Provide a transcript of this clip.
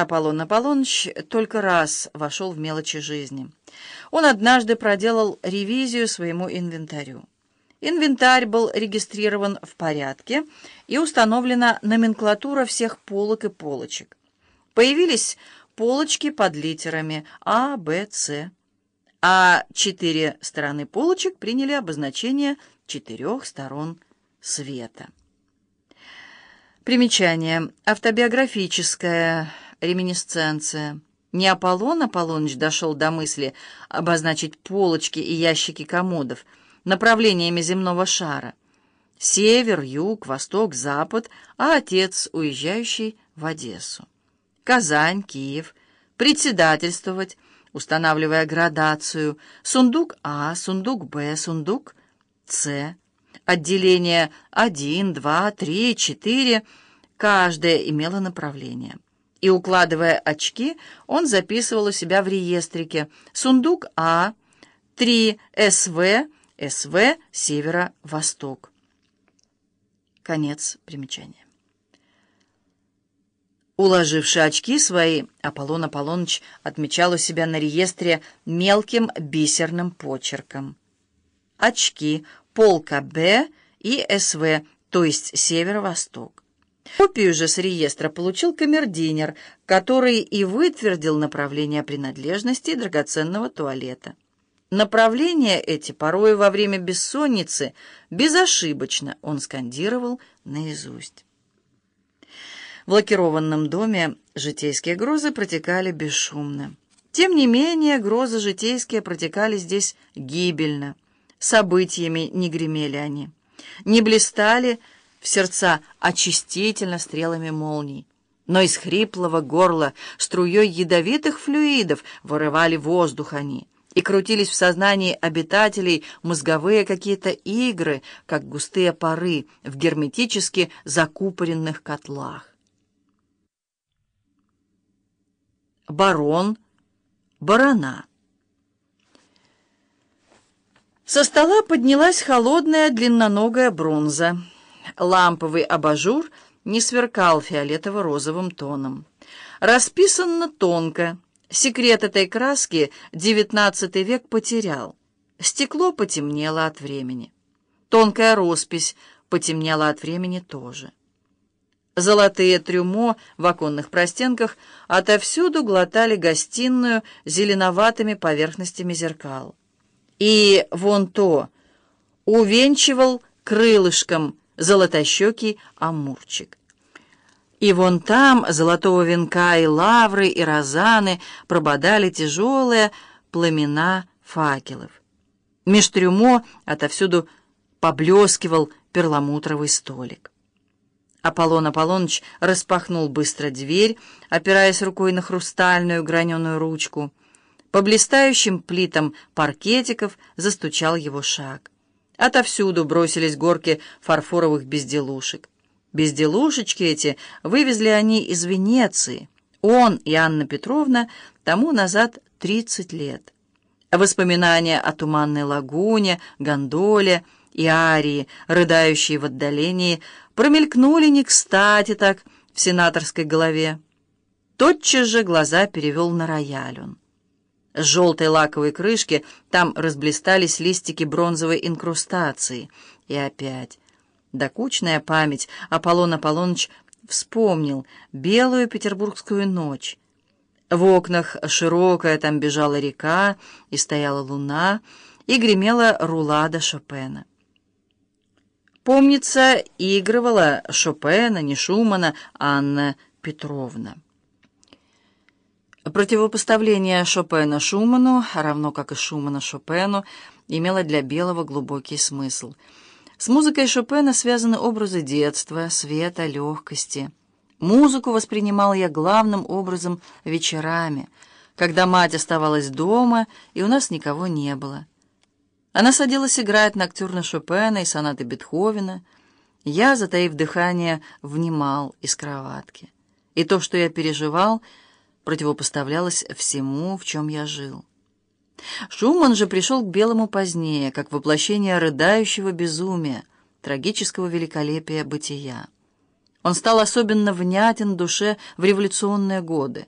Аполлон Аполлоныч только раз вошел в мелочи жизни. Он однажды проделал ревизию своему инвентарю. Инвентарь был регистрирован в порядке и установлена номенклатура всех полок и полочек. Появились полочки под литерами А, Б, С, а четыре стороны полочек приняли обозначение четырех сторон света. Примечание. Автобиографическая реминисценция. Не Аполлон Аполлоныч дошел до мысли обозначить полочки и ящики комодов направлениями земного шара. Север, юг, восток, запад, а отец, уезжающий в Одессу. Казань, Киев, председательствовать, устанавливая градацию, сундук А, сундук Б, сундук С, отделение 1, 2, 3, 4, каждое имело направление и, укладывая очки, он записывал у себя в реестрике «Сундук А, 3 СВ, СВ, Северо-Восток». Конец примечания. Уложивши очки свои, Аполлон Аполлоныч отмечал у себя на реестре мелким бисерным почерком. Очки, полка Б и СВ, то есть Северо-Восток. Копию же с реестра получил камердинер, который и вытвердил направление принадлежности драгоценного туалета. Направления эти порой во время бессонницы безошибочно он скандировал наизусть. В лакированном доме житейские грозы протекали бесшумно. Тем не менее, грозы житейские протекали здесь гибельно. Событиями не гремели они, не блистали, в сердца очистительно стрелами молний. Но из хриплого горла струей ядовитых флюидов вырывали воздух они, и крутились в сознании обитателей мозговые какие-то игры, как густые пары в герметически закупоренных котлах. Барон, барона. Со стола поднялась холодная длинноногая бронза — ламповый абажур не сверкал фиолетово-розовым тоном. Расписано тонко. Секрет этой краски XIX век потерял. Стекло потемнело от времени. Тонкая роспись потемнела от времени тоже. Золотые трюмо в оконных простенках отовсюду глотали гостиную зеленоватыми поверхностями зеркал. И вон то увенчивал крылышком золотощекий амурчик. И вон там золотого венка и лавры, и розаны прободали тяжелые пламена факелов. Меж трюмо отовсюду поблескивал перламутровый столик. Аполлон Аполлоныч распахнул быстро дверь, опираясь рукой на хрустальную граненую ручку. По блистающим плитам паркетиков застучал его шаг. Отовсюду бросились горки фарфоровых безделушек. Безделушечки эти вывезли они из Венеции. Он и Анна Петровна тому назад 30 лет. Воспоминания о туманной лагуне, гондоле и арии, рыдающие в отдалении, промелькнули не кстати так в сенаторской голове. Тотчас же глаза перевел на рояль он. С желтой лаковой крышки там разблистались листики бронзовой инкрустации. И опять. Докучная память Аполлон Аполлоныч вспомнил белую петербургскую ночь. В окнах широкая там бежала река, и стояла луна, и гремела рулада Шопена. Помнится, игрывала Шопена, не Шумана, Анна Петровна. Противопоставление Шопена Шуману, равно как и Шумана Шопену, имело для Белого глубокий смысл. С музыкой Шопена связаны образы детства, света, легкости. Музыку воспринимал я главным образом вечерами, когда мать оставалась дома, и у нас никого не было. Она садилась играть ноктюрны Шопена и сонаты Бетховена. Я, затаив дыхание, внимал из кроватки. И то, что я переживал — противопоставлялось всему, в чем я жил. Шуман же пришел к Белому позднее, как воплощение рыдающего безумия, трагического великолепия бытия. Он стал особенно внятен душе в революционные годы.